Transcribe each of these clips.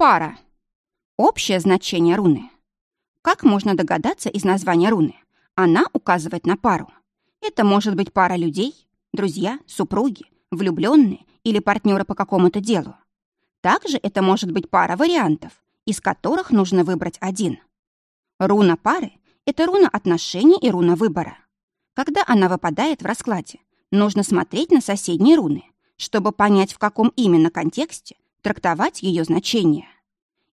Пара. Общее значение руны. Как можно догадаться из названия руны? Она указывает на пару. Это может быть пара людей, друзья, супруги, влюбленные или партнеры по какому-то делу. Также это может быть пара вариантов, из которых нужно выбрать один. Руна пары — это руна отношений и руна выбора. Когда она выпадает в раскладе, нужно смотреть на соседние руны, чтобы понять, в каком именно контексте трактовать ее значение.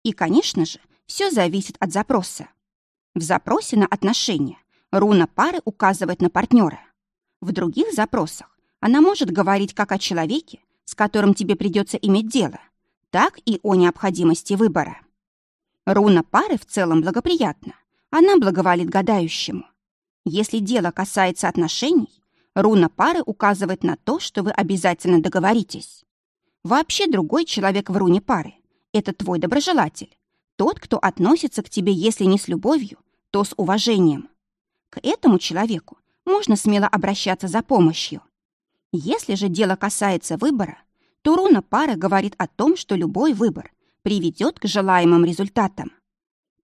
И, конечно же, все зависит от запроса. В запросе на отношения руна пары указывает на партнера. В других запросах она может говорить как о человеке, с которым тебе придется иметь дело, так и о необходимости выбора. Руна пары в целом благоприятна. Она благоволит гадающему. Если дело касается отношений, руна пары указывает на то, что вы обязательно договоритесь. Вообще другой человек в руне пары — это твой доброжелатель, тот, кто относится к тебе, если не с любовью, то с уважением. К этому человеку можно смело обращаться за помощью. Если же дело касается выбора, то руна пары говорит о том, что любой выбор приведет к желаемым результатам.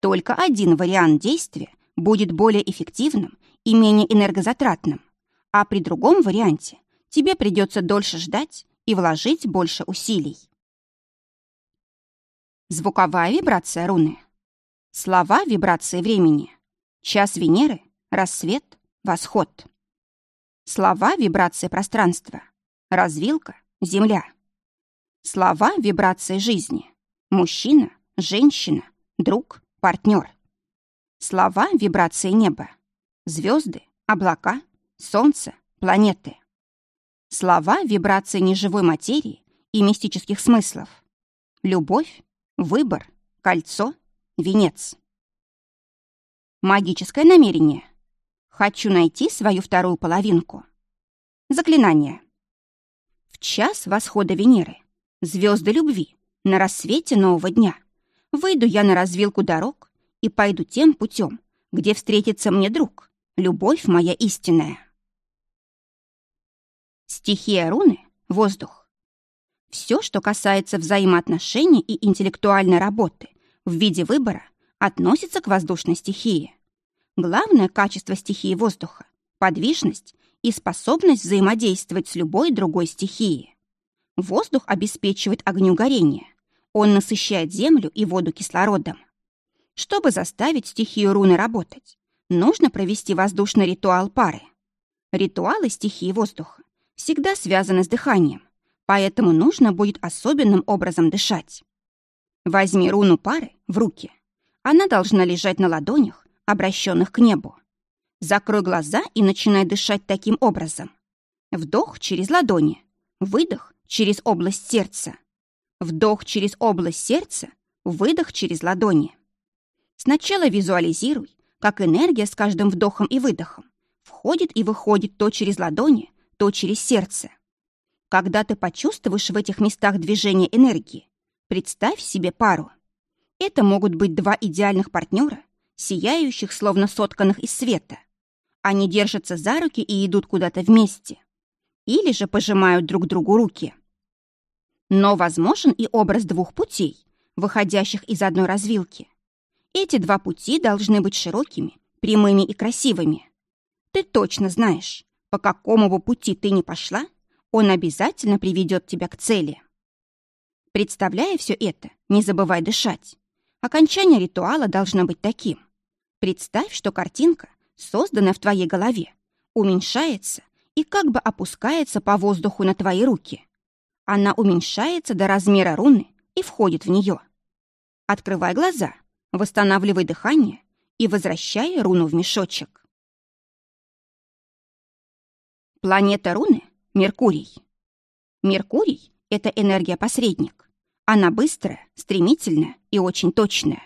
Только один вариант действия будет более эффективным и менее энергозатратным, а при другом варианте тебе придется дольше ждать и вложить больше усилий. Звуковая вибрация руны. Слова вибрации времени. Час Венеры, рассвет, восход. Слова вибрации пространства. Развилка, земля. Слова вибрации жизни. Мужчина, женщина, друг, партнер. Слова вибрации неба. Звезды, облака, солнце, планеты. Слова вибрации неживой материи и мистических смыслов. Любовь, выбор, кольцо, венец. Магическое намерение. Хочу найти свою вторую половинку. Заклинание. В час восхода Венеры, звезды любви, на рассвете нового дня, выйду я на развилку дорог и пойду тем путем, где встретится мне друг, любовь моя истинная. Стихия руны — воздух. Все, что касается взаимоотношений и интеллектуальной работы в виде выбора, относится к воздушной стихии. Главное качество стихии воздуха — подвижность и способность взаимодействовать с любой другой стихией. Воздух обеспечивает огню горение. Он насыщает землю и воду кислородом. Чтобы заставить стихию руны работать, нужно провести воздушный ритуал пары. Ритуалы стихии воздуха всегда связаны с дыханием, поэтому нужно будет особенным образом дышать. Возьми руну пары в руки. Она должна лежать на ладонях, обращенных к небу. Закрой глаза и начинай дышать таким образом. Вдох через ладони, выдох через область сердца. Вдох через область сердца, выдох через ладони. Сначала визуализируй, как энергия с каждым вдохом и выдохом входит и выходит то через ладони, то через сердце. Когда ты почувствуешь в этих местах движение энергии, представь себе пару. Это могут быть два идеальных партнера, сияющих, словно сотканных из света. Они держатся за руки и идут куда-то вместе. Или же пожимают друг другу руки. Но возможен и образ двух путей, выходящих из одной развилки. Эти два пути должны быть широкими, прямыми и красивыми. Ты точно знаешь, по какому бы пути ты ни пошла, он обязательно приведет тебя к цели. Представляя все это, не забывай дышать. Окончание ритуала должно быть таким. Представь, что картинка, созданная в твоей голове, уменьшается и как бы опускается по воздуху на твои руки. Она уменьшается до размера руны и входит в нее. Открывай глаза, восстанавливай дыхание и возвращай руну в мешочек. Планета руны — Меркурий. Меркурий — это энергия-посредник. Она быстрая, стремительная и очень точная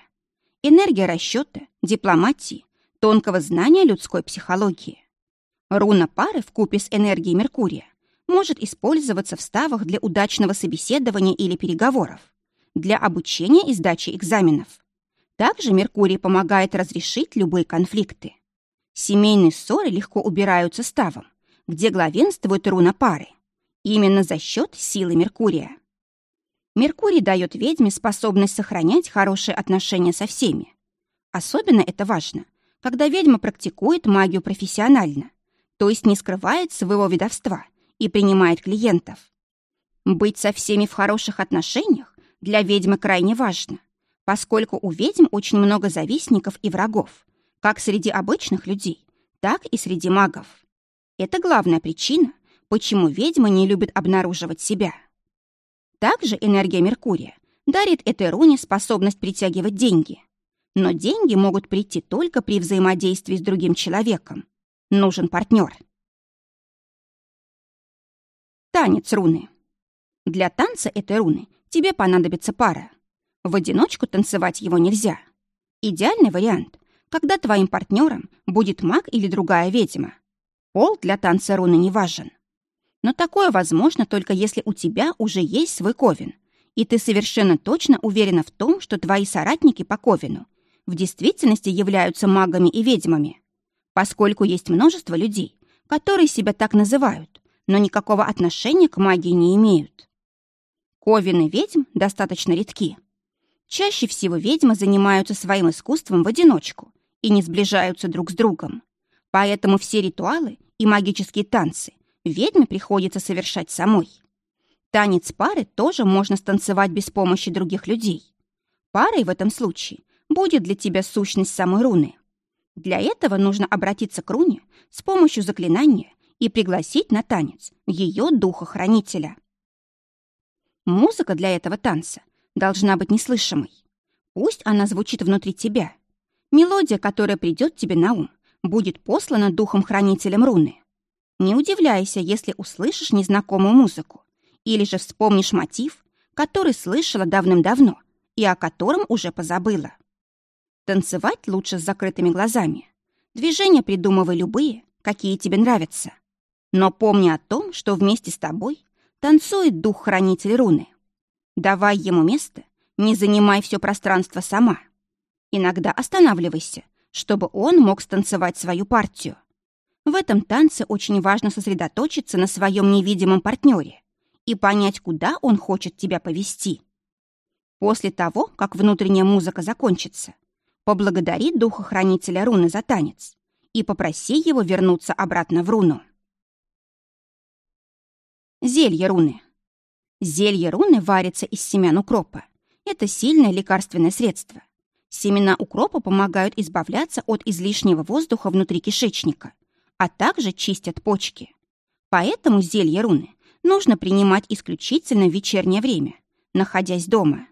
энергия расчета, дипломатии, тонкого знания людской психологии. Руна пары в купе с энергией Меркурия может использоваться в ставах для удачного собеседования или переговоров, для обучения и сдачи экзаменов. Также Меркурий помогает разрешить любые конфликты. Семейные ссоры легко убираются ставом, где главенствует руна пары, именно за счет силы Меркурия. Меркурий дает ведьме способность сохранять хорошие отношения со всеми. Особенно это важно, когда ведьма практикует магию профессионально, то есть не скрывает своего ведовства и принимает клиентов. Быть со всеми в хороших отношениях для ведьмы крайне важно, поскольку у ведьм очень много завистников и врагов, как среди обычных людей, так и среди магов. Это главная причина, почему ведьмы не любят обнаруживать себя. Также энергия Меркурия дарит этой руне способность притягивать деньги. Но деньги могут прийти только при взаимодействии с другим человеком. Нужен партнер. Танец руны. Для танца этой руны тебе понадобится пара. В одиночку танцевать его нельзя. Идеальный вариант, когда твоим партнером будет маг или другая ведьма. Пол для танца руны не важен. Но такое возможно только если у тебя уже есть свой ковен, и ты совершенно точно уверена в том, что твои соратники по ковену в действительности являются магами и ведьмами, поскольку есть множество людей, которые себя так называют, но никакого отношения к магии не имеют. Ковины ведьм достаточно редки. Чаще всего ведьмы занимаются своим искусством в одиночку и не сближаются друг с другом. Поэтому все ритуалы и магические танцы ведьме приходится совершать самой. Танец пары тоже можно станцевать без помощи других людей. Парой в этом случае будет для тебя сущность самой руны. Для этого нужно обратиться к руне с помощью заклинания и пригласить на танец ее духа-хранителя. Музыка для этого танца должна быть неслышимой. Пусть она звучит внутри тебя. Мелодия, которая придет тебе на ум, будет послана духом-хранителем руны. Не удивляйся, если услышишь незнакомую музыку или же вспомнишь мотив, который слышала давным-давно и о котором уже позабыла. Танцевать лучше с закрытыми глазами. Движения придумывай любые, какие тебе нравятся. Но помни о том, что вместе с тобой танцует дух-хранитель руны. Давай ему место, не занимай все пространство сама. Иногда останавливайся, чтобы он мог станцевать свою партию. В этом танце очень важно сосредоточиться на своем невидимом партнере и понять, куда он хочет тебя повести. После того, как внутренняя музыка закончится, поблагодари духа-хранителя руны за танец и попроси его вернуться обратно в руну. Зелье руны. Зелье руны варится из семян укропа. Это сильное лекарственное средство. Семена укропа помогают избавляться от излишнего воздуха внутри кишечника а также чистят почки. Поэтому зелье руны нужно принимать исключительно в вечернее время, находясь дома.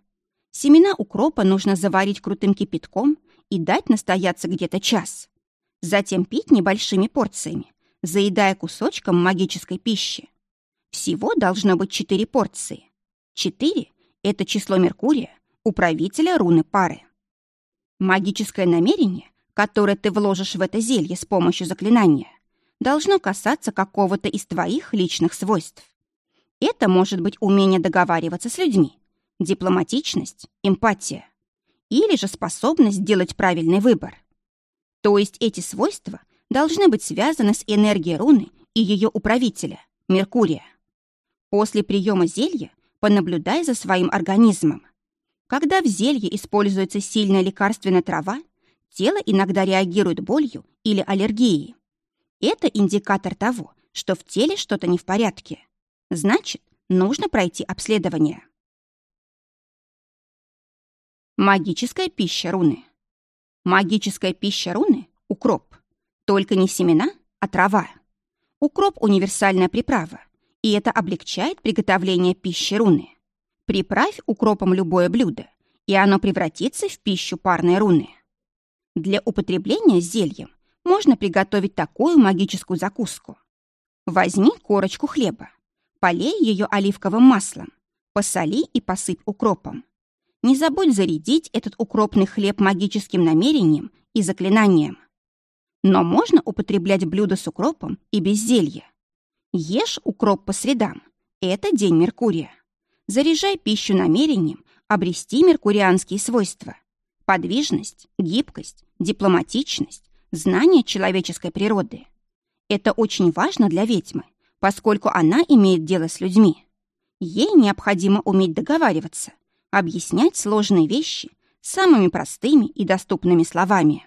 Семена укропа нужно заварить крутым кипятком и дать настояться где-то час. Затем пить небольшими порциями, заедая кусочком магической пищи. Всего должно быть четыре порции. Четыре — это число Меркурия, управителя руны пары. Магическое намерение, которое ты вложишь в это зелье с помощью заклинания, должно касаться какого-то из твоих личных свойств. Это может быть умение договариваться с людьми, дипломатичность, эмпатия или же способность сделать правильный выбор. То есть эти свойства должны быть связаны с энергией руны и ее управителя, Меркурия. После приема зелья понаблюдай за своим организмом. Когда в зелье используется сильная лекарственная трава, тело иногда реагирует болью или аллергией. Это индикатор того, что в теле что-то не в порядке. Значит, нужно пройти обследование. Магическая пища руны. Магическая пища руны – укроп. Только не семена, а трава. Укроп – универсальная приправа, и это облегчает приготовление пищи руны. Приправь укропом любое блюдо, и оно превратится в пищу парной руны. Для употребления зельем можно приготовить такую магическую закуску. Возьми корочку хлеба, полей ее оливковым маслом, посоли и посыпь укропом. Не забудь зарядить этот укропный хлеб магическим намерением и заклинанием. Но можно употреблять блюдо с укропом и без зелья. Ешь укроп по средам. Это день Меркурия. Заряжай пищу намерением обрести меркурианские свойства. Подвижность, гибкость, дипломатичность, знание человеческой природы. Это очень важно для ведьмы, поскольку она имеет дело с людьми. Ей необходимо уметь договариваться, объяснять сложные вещи самыми простыми и доступными словами.